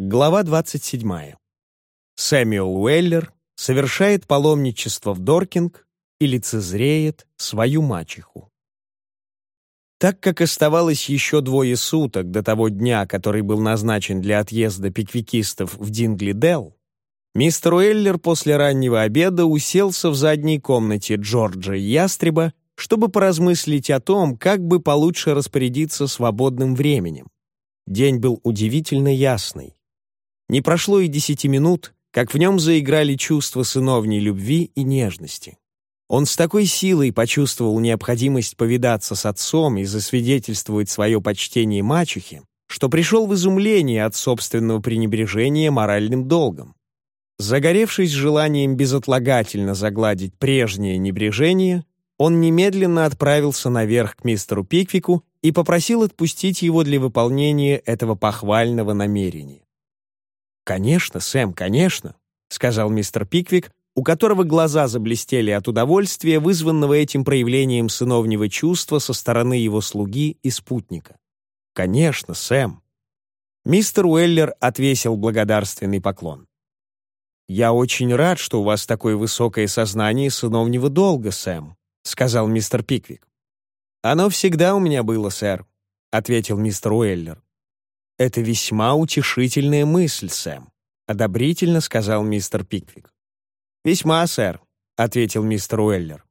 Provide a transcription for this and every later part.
Глава 27. Сэмюэл Уэллер совершает паломничество в Доркинг и лицезреет свою мачеху. Так как оставалось еще двое суток до того дня, который был назначен для отъезда пиквикистов в Дингли-Делл, мистер Уэллер после раннего обеда уселся в задней комнате Джорджа Ястреба, чтобы поразмыслить о том, как бы получше распорядиться свободным временем. День был удивительно ясный. Не прошло и десяти минут, как в нем заиграли чувства сыновней любви и нежности. Он с такой силой почувствовал необходимость повидаться с отцом и засвидетельствовать свое почтение мачехе, что пришел в изумление от собственного пренебрежения моральным долгом. Загоревшись желанием безотлагательно загладить прежнее небрежение, он немедленно отправился наверх к мистеру Пиквику и попросил отпустить его для выполнения этого похвального намерения. «Конечно, Сэм, конечно», — сказал мистер Пиквик, у которого глаза заблестели от удовольствия, вызванного этим проявлением сыновнего чувства со стороны его слуги и спутника. «Конечно, Сэм». Мистер Уэллер отвесил благодарственный поклон. «Я очень рад, что у вас такое высокое сознание сыновнего долга, Сэм», — сказал мистер Пиквик. «Оно всегда у меня было, сэр», — ответил мистер Уэллер. «Это весьма утешительная мысль, Сэм», — одобрительно сказал мистер Пиквик. «Весьма, сэр», — ответил мистер Уэллер.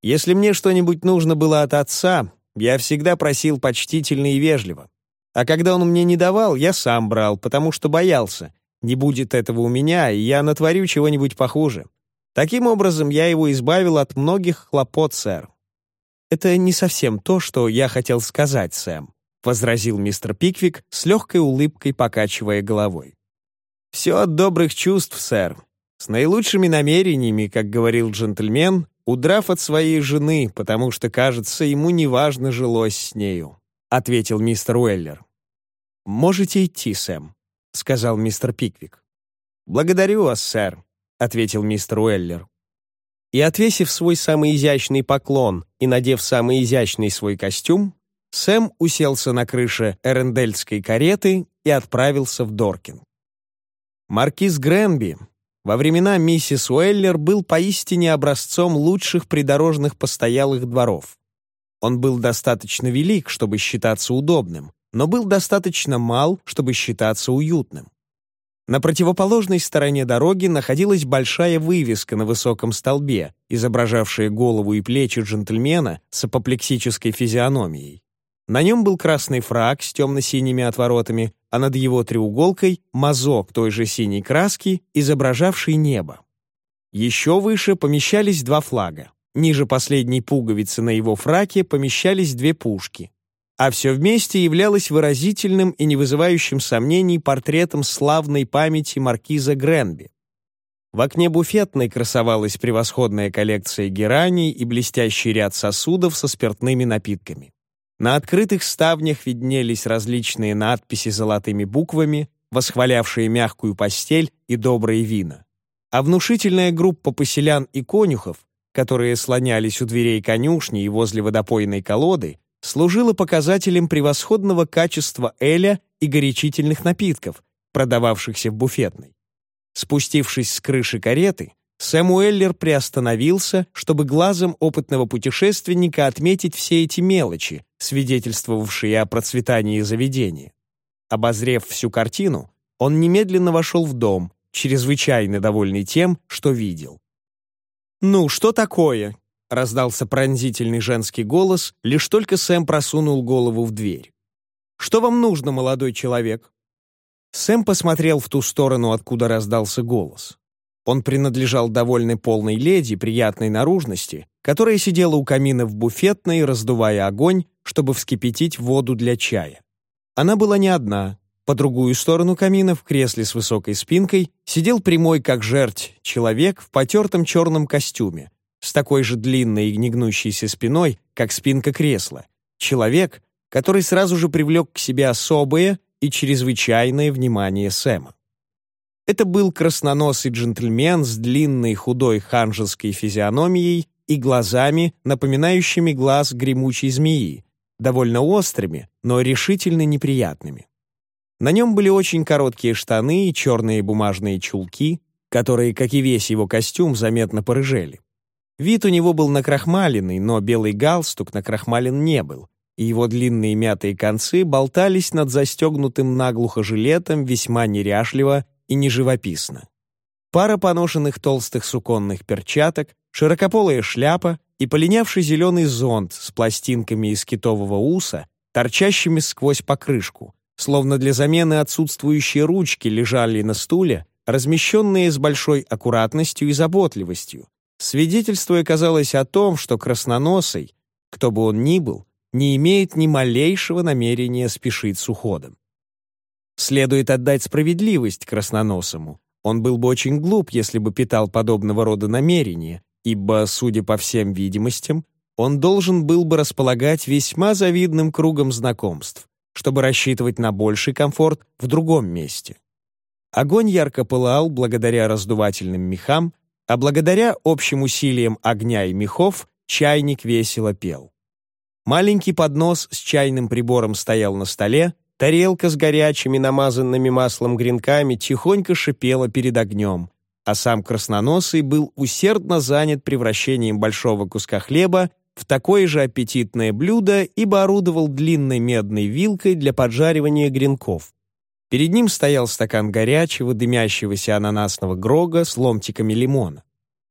«Если мне что-нибудь нужно было от отца, я всегда просил почтительно и вежливо. А когда он мне не давал, я сам брал, потому что боялся. Не будет этого у меня, и я натворю чего-нибудь похуже. Таким образом, я его избавил от многих хлопот, сэр». «Это не совсем то, что я хотел сказать, Сэм», — возразил мистер Пиквик с легкой улыбкой, покачивая головой. «Все от добрых чувств, сэр. С наилучшими намерениями, как говорил джентльмен, удрав от своей жены, потому что, кажется, ему неважно жилось с нею», — ответил мистер Уэллер. «Можете идти, Сэм», — сказал мистер Пиквик. «Благодарю вас, сэр», — ответил мистер Уэллер. И, отвесив свой самый изящный поклон и надев самый изящный свой костюм, Сэм уселся на крыше эрендельской кареты и отправился в Доркин. Маркиз Гренби во времена миссис Уэллер был поистине образцом лучших придорожных постоялых дворов. Он был достаточно велик, чтобы считаться удобным, но был достаточно мал, чтобы считаться уютным. На противоположной стороне дороги находилась большая вывеска на высоком столбе, изображавшая голову и плечи джентльмена с апоплексической физиономией. На нем был красный фраг с темно-синими отворотами, а над его треуголкой — мазок той же синей краски, изображавший небо. Еще выше помещались два флага. Ниже последней пуговицы на его фраке помещались две пушки. А все вместе являлось выразительным и не вызывающим сомнений портретом славной памяти маркиза Гренби. В окне буфетной красовалась превосходная коллекция гераний и блестящий ряд сосудов со спиртными напитками. На открытых ставнях виднелись различные надписи золотыми буквами, восхвалявшие мягкую постель и добрые вина. А внушительная группа поселян и конюхов, которые слонялись у дверей конюшни и возле водопойной колоды, служила показателем превосходного качества эля и горячительных напитков, продававшихся в буфетной. Спустившись с крыши кареты, Сэм Уэллер приостановился, чтобы глазом опытного путешественника отметить все эти мелочи, свидетельствовавшие о процветании заведения. Обозрев всю картину, он немедленно вошел в дом, чрезвычайно довольный тем, что видел. «Ну, что такое?» — раздался пронзительный женский голос, лишь только Сэм просунул голову в дверь. «Что вам нужно, молодой человек?» Сэм посмотрел в ту сторону, откуда раздался голос. Он принадлежал довольно полной леди приятной наружности, которая сидела у камина в буфетной, раздувая огонь, чтобы вскипятить воду для чая. Она была не одна. По другую сторону камина, в кресле с высокой спинкой, сидел прямой, как жерть, человек в потертом черном костюме, с такой же длинной и негнущейся спиной, как спинка кресла. Человек, который сразу же привлек к себе особое и чрезвычайное внимание Сэма. Это был красноносый джентльмен с длинной худой ханжеской физиономией и глазами, напоминающими глаз гремучей змеи, довольно острыми, но решительно неприятными. На нем были очень короткие штаны и черные бумажные чулки, которые, как и весь его костюм, заметно порыжели. Вид у него был накрахмаленный, но белый галстук накрахмален не был, и его длинные мятые концы болтались над застегнутым наглухо жилетом весьма неряшливо и неживописно. Пара поношенных толстых суконных перчаток, широкополая шляпа и полинявший зеленый зонт с пластинками из китового уса, торчащими сквозь покрышку, словно для замены отсутствующие ручки лежали на стуле, размещенные с большой аккуратностью и заботливостью, свидетельствуя, казалось, о том, что красноносый, кто бы он ни был, не имеет ни малейшего намерения спешить с уходом. Следует отдать справедливость красноносому. Он был бы очень глуп, если бы питал подобного рода намерения, ибо, судя по всем видимостям, он должен был бы располагать весьма завидным кругом знакомств, чтобы рассчитывать на больший комфорт в другом месте. Огонь ярко пылал благодаря раздувательным мехам, а благодаря общим усилиям огня и мехов чайник весело пел. Маленький поднос с чайным прибором стоял на столе, тарелка с горячими намазанными маслом гренками тихонько шипела перед огнем, а сам красноносый был усердно занят превращением большого куска хлеба в такое же аппетитное блюдо, ибо орудовал длинной медной вилкой для поджаривания гренков. Перед ним стоял стакан горячего, дымящегося ананасного грога с ломтиками лимона.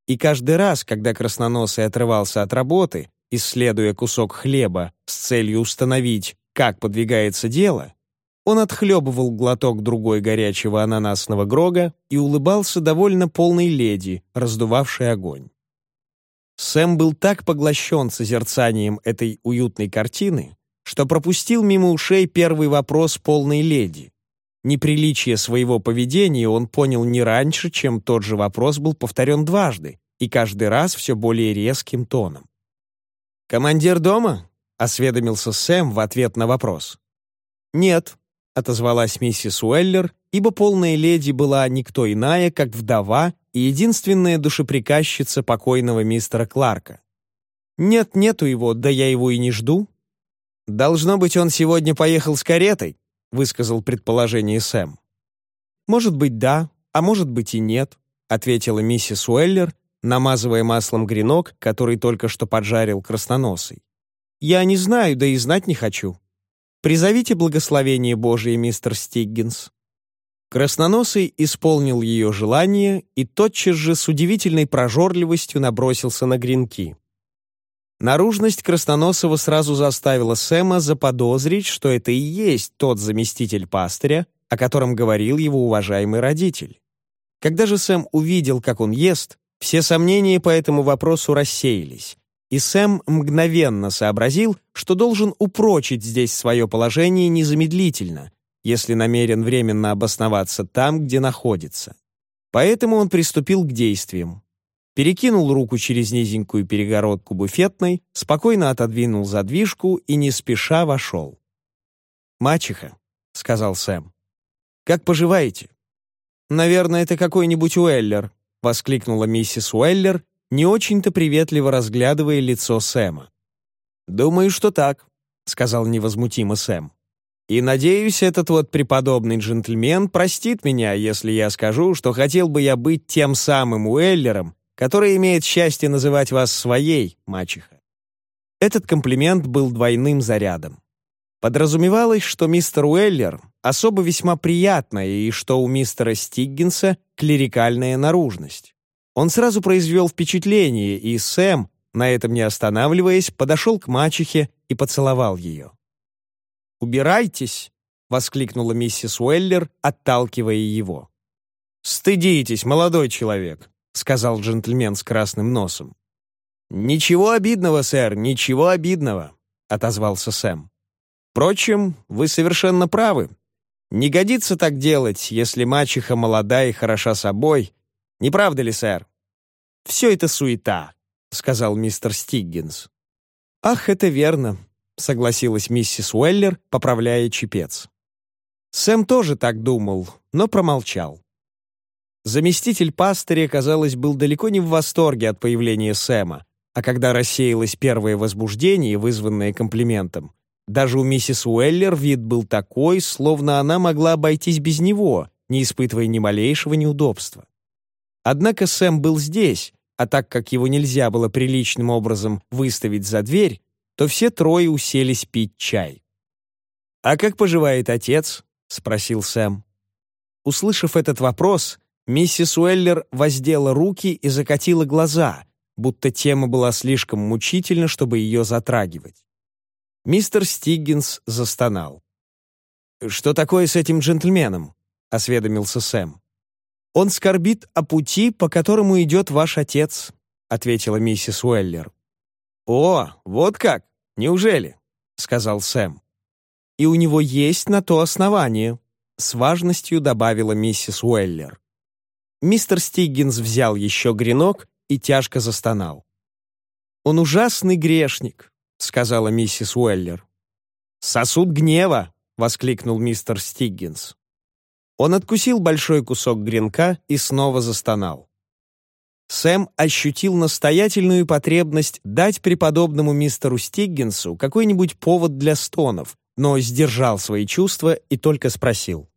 И каждый раз, когда красноносый отрывался от работы, исследуя кусок хлеба с целью установить, как подвигается дело, он отхлебывал глоток другой горячего ананасного грога и улыбался довольно полной леди, раздувавшей огонь. Сэм был так поглощен созерцанием этой уютной картины, что пропустил мимо ушей первый вопрос полной леди, Неприличие своего поведения он понял не раньше, чем тот же вопрос был повторен дважды, и каждый раз все более резким тоном. «Командир дома?» — осведомился Сэм в ответ на вопрос. «Нет», — отозвалась миссис Уэллер, ибо полная леди была никто иная, как вдова и единственная душеприказчица покойного мистера Кларка. «Нет, нету его, да я его и не жду». «Должно быть, он сегодня поехал с каретой», — высказал предположение Сэм. «Может быть, да, а может быть и нет», — ответила миссис Уэллер, намазывая маслом гренок, который только что поджарил красноносый. «Я не знаю, да и знать не хочу. Призовите благословение Божие, мистер Стиггинс». Красноносый исполнил ее желание и тотчас же с удивительной прожорливостью набросился на гренки. Наружность Красноносова сразу заставила Сэма заподозрить, что это и есть тот заместитель пастыря, о котором говорил его уважаемый родитель. Когда же Сэм увидел, как он ест, все сомнения по этому вопросу рассеялись, и Сэм мгновенно сообразил, что должен упрочить здесь свое положение незамедлительно, если намерен временно обосноваться там, где находится. Поэтому он приступил к действиям перекинул руку через низенькую перегородку буфетной, спокойно отодвинул задвижку и не спеша вошел. «Мачеха», — сказал Сэм, — «как поживаете?» «Наверное, это какой-нибудь Уэллер», — воскликнула миссис Уэллер, не очень-то приветливо разглядывая лицо Сэма. «Думаю, что так», — сказал невозмутимо Сэм. «И надеюсь, этот вот преподобный джентльмен простит меня, если я скажу, что хотел бы я быть тем самым Уэллером, который имеет счастье называть вас своей, мачеха. Этот комплимент был двойным зарядом. Подразумевалось, что мистер Уэллер особо весьма приятная и что у мистера Стиггинса клерикальная наружность. Он сразу произвел впечатление, и Сэм, на этом не останавливаясь, подошел к мачехе и поцеловал ее. «Убирайтесь!» — воскликнула миссис Уэллер, отталкивая его. «Стыдитесь, молодой человек!» сказал джентльмен с красным носом. «Ничего обидного, сэр, ничего обидного», — отозвался Сэм. «Впрочем, вы совершенно правы. Не годится так делать, если мачеха молода и хороша собой. Не правда ли, сэр?» «Все это суета», — сказал мистер Стиггинс. «Ах, это верно», — согласилась миссис Уэллер, поправляя чепец. Сэм тоже так думал, но промолчал. Заместитель пастыря, казалось, был далеко не в восторге от появления Сэма, а когда рассеялось первое возбуждение, вызванное комплиментом, Даже у миссис Уэллер вид был такой, словно она могла обойтись без него, не испытывая ни малейшего неудобства. Однако Сэм был здесь, а так как его нельзя было приличным образом выставить за дверь, то все трое уселись пить чай. «А как поживает отец?» — спросил Сэм. Услышав этот вопрос, миссис Уэллер воздела руки и закатила глаза, будто тема была слишком мучительна, чтобы ее затрагивать. Мистер Стиггинс застонал. «Что такое с этим джентльменом?» — осведомился Сэм. «Он скорбит о пути, по которому идет ваш отец», — ответила миссис Уэллер. «О, вот как? Неужели?» — сказал Сэм. «И у него есть на то основание», — с важностью добавила миссис Уэллер. Мистер Стиггинс взял еще гренок и тяжко застонал. «Он ужасный грешник», — сказала миссис Уэллер. «Сосуд гнева!» — воскликнул мистер Стиггинс. Он откусил большой кусок гренка и снова застонал. Сэм ощутил настоятельную потребность дать преподобному мистеру Стиггинсу какой-нибудь повод для стонов, но сдержал свои чувства и только спросил.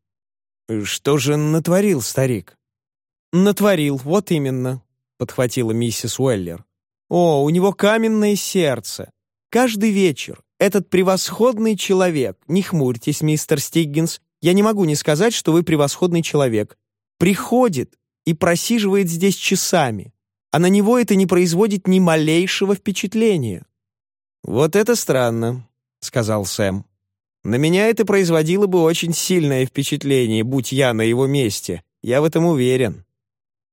«Что же натворил старик?» «Натворил, вот именно», — подхватила миссис Уэллер. «О, у него каменное сердце. Каждый вечер этот превосходный человек, не хмурьтесь, мистер Стиггинс, я не могу не сказать, что вы превосходный человек, приходит и просиживает здесь часами, а на него это не производит ни малейшего впечатления». «Вот это странно», — сказал Сэм. «На меня это производило бы очень сильное впечатление, будь я на его месте, я в этом уверен».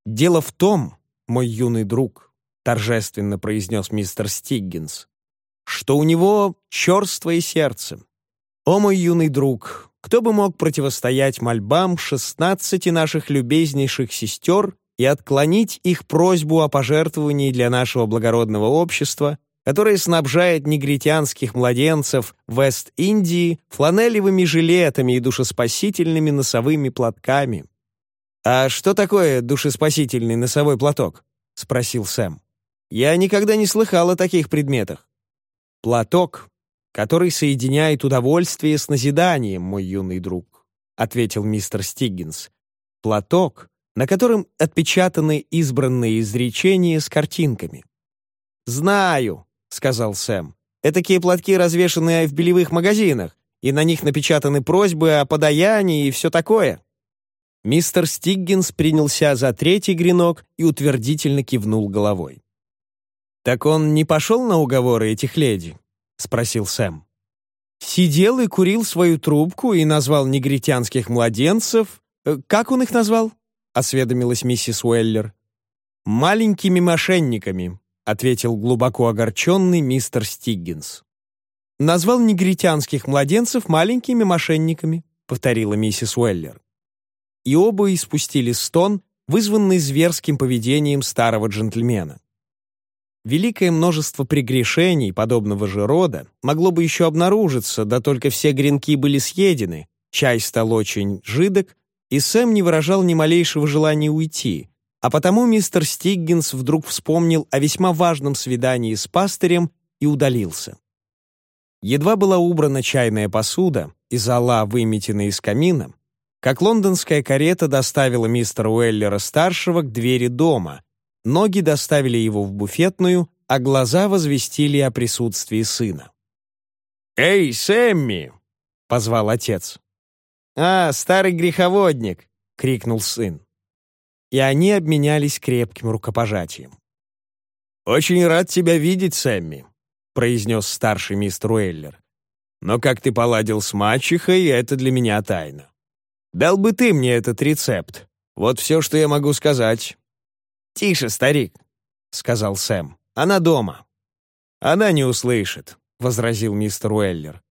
«Дело в том, мой юный друг», — торжественно произнес мистер Стиггинс, что у него черствое сердце. О, мой юный друг, кто бы мог противостоять мольбам шестнадцати наших любезнейших сестер и отклонить их просьбу о пожертвовании для нашего благородного общества, которое снабжает негритянских младенцев Вест-Индии фланелевыми жилетами и душеспасительными носовыми платками. «А что такое душеспасительный носовой платок?» — спросил Сэм. «Я никогда не слыхал о таких предметах». «Платок, который соединяет удовольствие с назиданием, мой юный друг», ответил мистер Стиггинс. «Платок, на котором отпечатаны избранные изречения с картинками». «Знаю», — сказал Сэм. «Этакие платки развешаны в белевых магазинах, и на них напечатаны просьбы о подаянии и все такое». Мистер Стиггинс принялся за третий гренок и утвердительно кивнул головой. «Так он не пошел на уговоры этих леди?» — спросил Сэм. «Сидел и курил свою трубку и назвал негритянских младенцев... Э, как он их назвал?» — осведомилась миссис Уэллер. «Маленькими мошенниками», — ответил глубоко огорченный мистер Стиггинс. «Назвал негритянских младенцев маленькими мошенниками», — повторила миссис Уэллер. И оба испустили стон, вызванный зверским поведением старого джентльмена. Великое множество прегрешений подобного же рода могло бы еще обнаружиться, да только все гренки были съедены, чай стал очень жидок, и Сэм не выражал ни малейшего желания уйти, а потому мистер Стиггинс вдруг вспомнил о весьма важном свидании с пастырем и удалился. Едва была убрана чайная посуда и зола выметена из камина, как лондонская карета доставила мистера Уэллера-старшего к двери дома, Ноги доставили его в буфетную, а глаза возвестили о присутствии сына. «Эй, Сэмми!» — позвал отец. «А, старый греховодник!» — крикнул сын. И они обменялись крепким рукопожатием. «Очень рад тебя видеть, Сэмми», — произнес старший мистер Уэллер. «Но как ты поладил с мачехой, это для меня тайна. Дал бы ты мне этот рецепт. Вот все, что я могу сказать. «Тише, старик», — сказал Сэм. «Она дома». «Она не услышит», — возразил мистер Уэллер.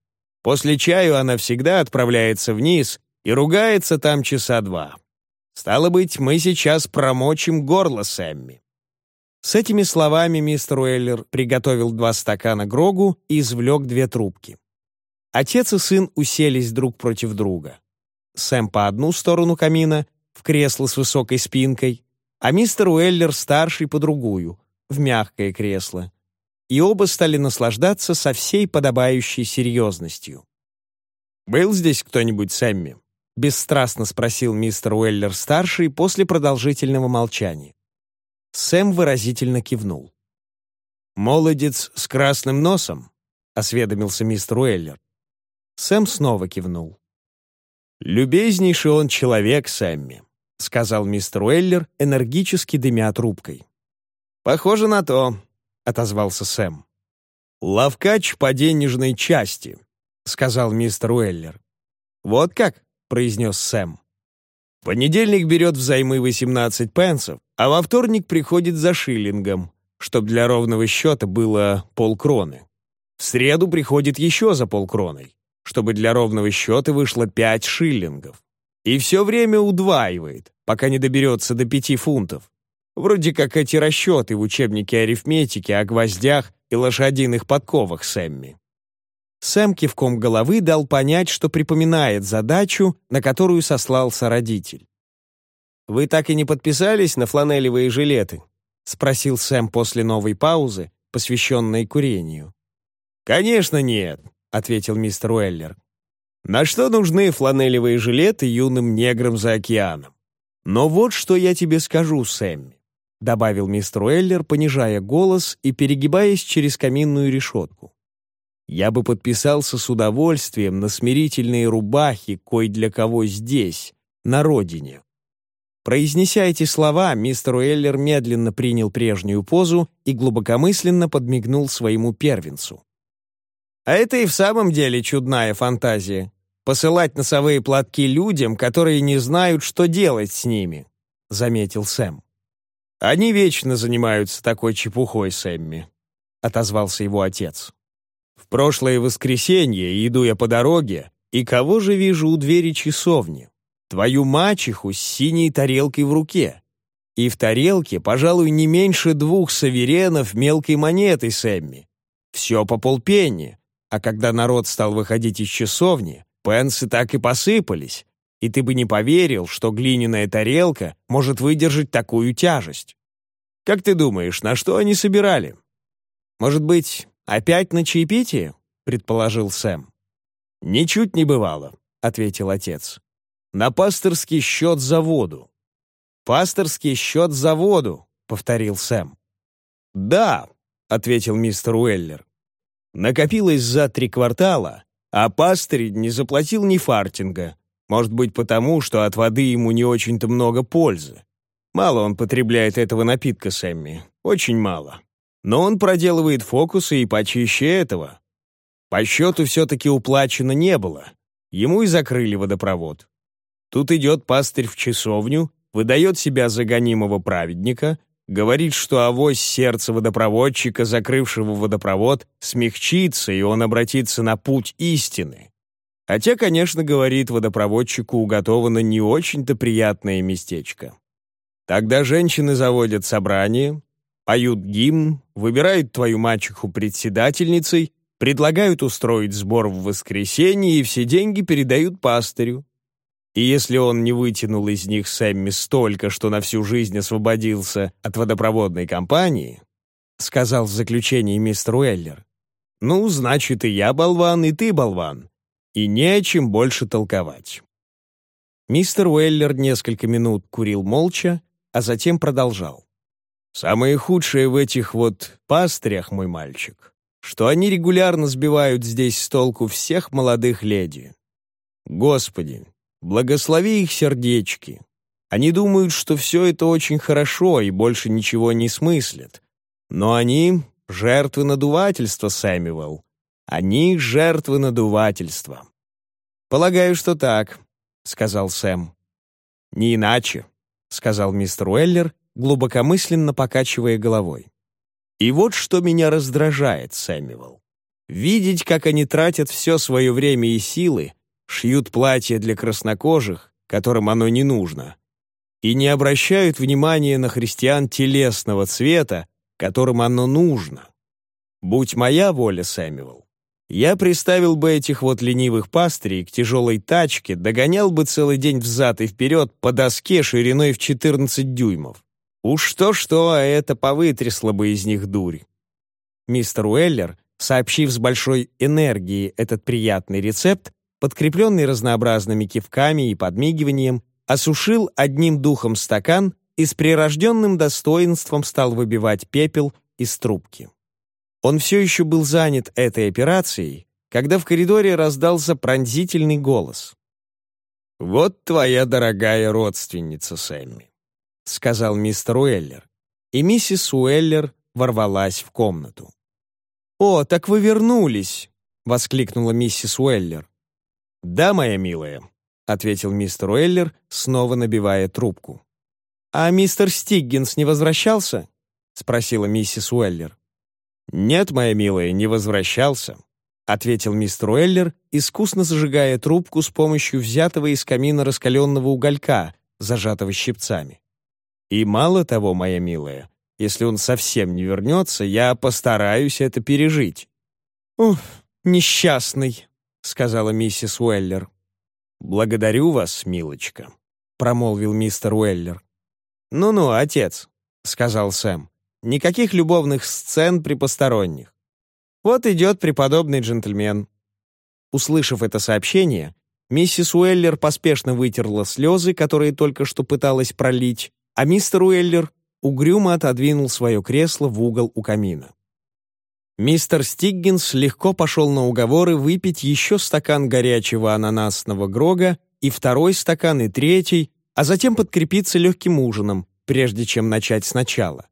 «После чаю она всегда отправляется вниз и ругается там часа два. Стало быть, мы сейчас промочим горло Сэмми». С этими словами мистер Уэллер приготовил два стакана Грогу и извлек две трубки. Отец и сын уселись друг против друга. Сэм по одну сторону камина, в кресло с высокой спинкой, а мистер Уэллер старший по другую, в мягкое кресло. и оба стали наслаждаться со всей подобающей серьезностью. «Был здесь кто-нибудь, Сэмми?» — бесстрастно спросил мистер Уэллер-старший после продолжительного молчания. Сэм выразительно кивнул. «Молодец с красным носом?» — осведомился мистер Уэллер. Сэм снова кивнул. «Любезнейший он человек, Сэмми», — сказал мистер Уэллер, энергически дымя трубкой. «Похоже на то», — отозвался Сэм. «Лавкач по денежной части», — сказал мистер Уэллер. «Вот как?» — произнес Сэм. «Понедельник берет взаймы 18 пенсов, а во вторник приходит за шиллингом, чтобы для ровного счета было полкроны. В среду приходит еще за полкроной, чтобы для ровного счета вышло 5 шиллингов. И все время удваивает, пока не доберется до 5 фунтов. Вроде как эти расчеты в учебнике арифметики о гвоздях и лошадиных подковах Сэмми. Сэм кивком головы дал понять, что припоминает задачу, на которую сослался родитель. «Вы так и не подписались на фланелевые жилеты?» — спросил Сэм после новой паузы, посвященной курению. «Конечно нет», — ответил мистер Уэллер. «На что нужны фланелевые жилеты юным неграм за океаном? Но вот что я тебе скажу, Сэмми», — добавил мистер Уэллер, понижая голос и перегибаясь через каминную решетку. «Я бы подписался с удовольствием на смирительные рубахи, кой для кого здесь, на родине. Произнеся эти слова, мистер Уэллер медленно принял прежнюю позу и глубокомысленно подмигнул своему первенцу. «А это и в самом деле чудная фантазия. Посылать носовые платки людям, которые не знают, что делать с ними», — заметил Сэм. «Они вечно занимаются такой чепухой, Сэмми», — отозвался его отец. «В прошлое воскресенье иду я по дороге, и кого же вижу у двери часовни? твою мачеху с синей тарелкой в руке. И в тарелке, пожалуй, не меньше двух саверенов мелкой монетой Сэмми. Все по полпенни, а когда народ стал выходить из часовни, пенсы так и посыпались, и ты бы не поверил, что глиняная тарелка может выдержать такую тяжесть. Как ты думаешь, на что они собирали? Может быть, опять на чаепитие? предположил Сэм. Ничуть не бывало, ответил отец на пасторский счет за воду. «Пасторский счет за воду», — повторил Сэм. «Да», — ответил мистер Уэллер. «Накопилось за три квартала, а пастырь не заплатил ни фартинга. Может быть, потому, что от воды ему не очень-то много пользы. Мало он потребляет этого напитка, Сэмми, очень мало. Но он проделывает фокусы и почище этого. По счету все-таки уплачено не было. Ему и закрыли водопровод. Тут идет пастырь в часовню, выдает себя за гонимого праведника, говорит, что авось сердце водопроводчика, закрывшего водопровод, смягчится, и он обратится на путь истины. Хотя, конечно, говорит, водопроводчику уготовано не очень-то приятное местечко. Тогда женщины заводят собрание, поют гимн, выбирают твою мачеху председательницей, предлагают устроить сбор в воскресенье и все деньги передают пастырю. И если он не вытянул из них Сэмми столько, что на всю жизнь освободился от водопроводной компании, сказал в заключении мистер Уэллер, ну, значит, и я болван, и ты болван, и не о чем больше толковать. Мистер Уэллер несколько минут курил молча, а затем продолжал. «Самое худшее в этих вот пастырях, мой мальчик, что они регулярно сбивают здесь с толку всех молодых леди. Господи, Благослови их сердечки. Они думают, что все это очень хорошо и больше ничего не смыслят. Но они — жертвы надувательства, Сэмюэл. Они — жертвы надувательства. «Полагаю, что так», — сказал Сэм. «Не иначе», — сказал мистер Уэллер, глубокомысленно покачивая головой. «И вот что меня раздражает, Сэмюэл. Видеть, как они тратят все свое время и силы шьют платья для краснокожих, которым оно не нужно, и не обращают внимания на христиан телесного цвета, которым оно нужно. Будь моя воля, Сэмюэл, я приставил бы этих вот ленивых пастырей к тяжелой тачке, догонял бы целый день взад и вперед по доске шириной в 14 дюймов. Уж то-что, а это повытрясло бы из них дурь. Мистер Уэллер, сообщив с большой энергией этот приятный рецепт, подкрепленный разнообразными кивками и подмигиванием, осушил одним духом стакан и с прирожденным достоинством стал выбивать пепел из трубки. Он все еще был занят этой операцией, когда в коридоре раздался пронзительный голос. «Вот твоя дорогая родственница, Сэмми», — сказал мистер Уэллер, и миссис Уэллер ворвалась в комнату. «О, так вы вернулись!» — воскликнула миссис Уэллер. «Да, моя милая», — ответил мистер Уэллер, снова набивая трубку. «А мистер Стиггинс не возвращался?» — спросила миссис Уэллер. «Нет, моя милая, не возвращался», — ответил мистер Уэллер, искусно зажигая трубку с помощью взятого из камина раскаленного уголька, зажатого щипцами. «И мало того, моя милая, если он совсем не вернется, я постараюсь это пережить». «Уф, несчастный», — сказала миссис Уэллер. «Благодарю вас, милочка», — промолвил мистер Уэллер. «Ну-ну, отец», — сказал Сэм. «Никаких любовных сцен при посторонних. Вот идет преподобный джентльмен». Услышав это сообщение, миссис Уэллер поспешно вытерла слезы, которые только что пыталась пролить, а мистер Уэллер угрюмо отодвинул свое кресло в угол у камина. Мистер Стиггинс легко пошел на уговоры выпить еще стакан горячего ананасного грога и второй стакан и третий, а затем подкрепиться легким ужином, прежде чем начать сначала.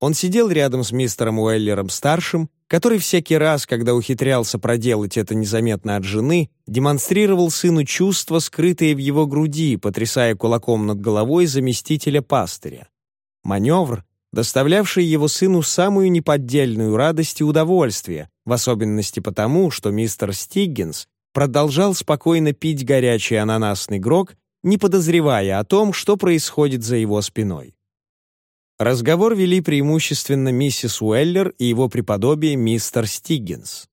Он сидел рядом с мистером Уэллером-старшим, который всякий раз, когда ухитрялся проделать это незаметно от жены, демонстрировал сыну чувства, скрытые в его груди, потрясая кулаком над головой заместителя пастыря. Маневр, доставлявший его сыну самую неподдельную радость и удовольствие, в особенности потому, что мистер Стиггинс продолжал спокойно пить горячий ананасный грог, не подозревая о том, что происходит за его спиной. Разговор вели преимущественно миссис Уэллер и его преподобие мистер Стиггинс.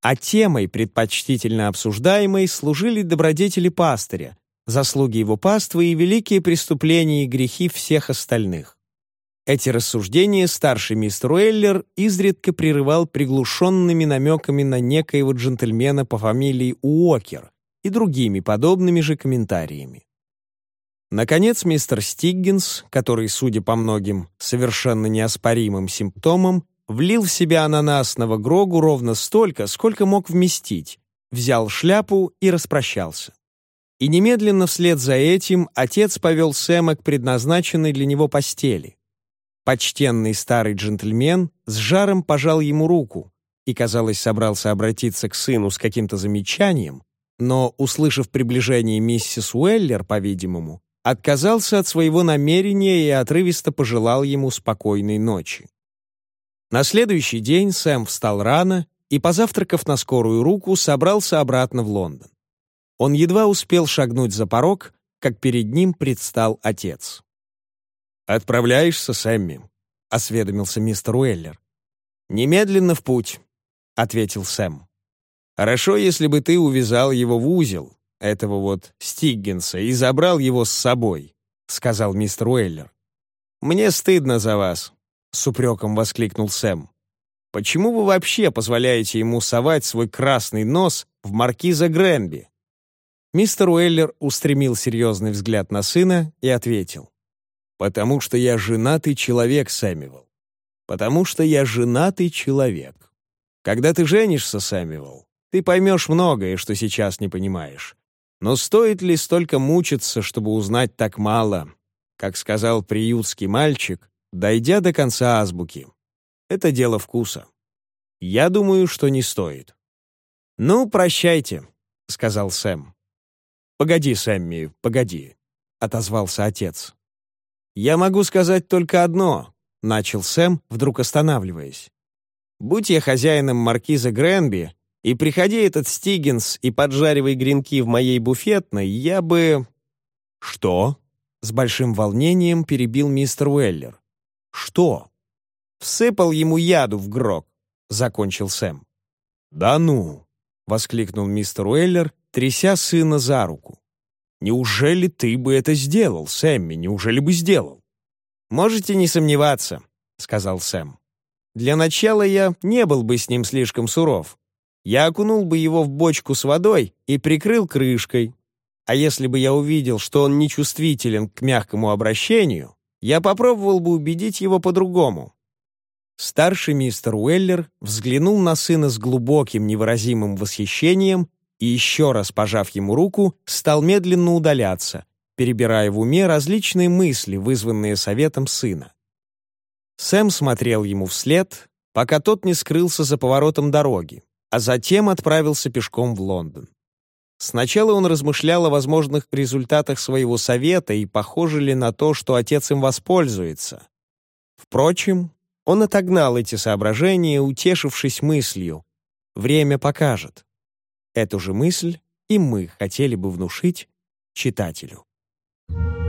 А темой, предпочтительно обсуждаемой, служили добродетели пастыря, заслуги его паствы и великие преступления и грехи всех остальных. Эти рассуждения старший мистер Уэллер изредка прерывал приглушенными намеками на некоего джентльмена по фамилии Уокер и другими подобными же комментариями. Наконец, мистер Стиггинс, который, судя по многим совершенно неоспоримым симптомам, влил в себя ананасного Грогу ровно столько, сколько мог вместить, взял шляпу и распрощался. И немедленно вслед за этим отец повел Сэма к предназначенной для него постели. Почтенный старый джентльмен с жаром пожал ему руку и, казалось, собрался обратиться к сыну с каким-то замечанием, но, услышав приближение миссис Уэллер, по-видимому, отказался от своего намерения и отрывисто пожелал ему спокойной ночи. На следующий день Сэм встал рано и, позавтракав на скорую руку, собрался обратно в Лондон. Он едва успел шагнуть за порог, как перед ним предстал отец. «Отправляешься, Сэмми?» — осведомился мистер Уэллер. «Немедленно в путь», — ответил Сэм. «Хорошо, если бы ты увязал его в узел, этого вот Стиггинса, и забрал его с собой», — сказал мистер Уэллер. «Мне стыдно за вас», — с упреком воскликнул Сэм. «Почему вы вообще позволяете ему совать свой красный нос в маркиза Гренби?» Мистер Уэллер устремил серьезный взгляд на сына и ответил. «Потому что я женатый человек, Сэмюэл. Потому что я женатый человек. Когда ты женишься, Сэмюэл, ты поймешь многое, что сейчас не понимаешь. Но стоит ли столько мучиться, чтобы узнать так мало? Как сказал приютский мальчик, дойдя до конца азбуки. Это дело вкуса. Я думаю, что не стоит. «Ну, прощайте», — сказал Сэм. «Погоди, Сэмми, погоди», — отозвался отец. «Я могу сказать только одно», — начал Сэм, вдруг останавливаясь. «Будь я хозяином маркиза Гренби, и приходи этот Стигинс и поджаривай гренки в моей буфетной, я бы...» «Что?» — с большим волнением перебил мистер Уэллер. «Что?» «Всыпал ему яду в грок», — закончил Сэм. «Да ну!» — воскликнул мистер Уэллер, тряся сына за руку. «Неужели ты бы это сделал, Сэмми? Неужели бы сделал?» «Можете не сомневаться», — сказал Сэм. Для начала я не был бы с ним слишком суров. Я окунул бы его в бочку с водой и прикрыл крышкой. А если бы я увидел, что он нечувствителен к мягкому обращению, я попробовал бы убедить его по-другому. Старший мистер Уэллер взглянул на сына с глубоким невыразимым восхищением и, еще раз пожав ему руку, стал медленно удаляться, перебирая в уме различные мысли, вызванные советом сына. Сэм смотрел ему вслед, пока тот не скрылся за поворотом дороги, а затем отправился пешком в Лондон. Сначала он размышлял о возможных результатах своего совета и похоже ли на то, что отец им воспользуется. Впрочем, он отогнал эти соображения, утешившись мыслью «Время покажет». Эту же мысль и мы хотели бы внушить читателю. Thank you.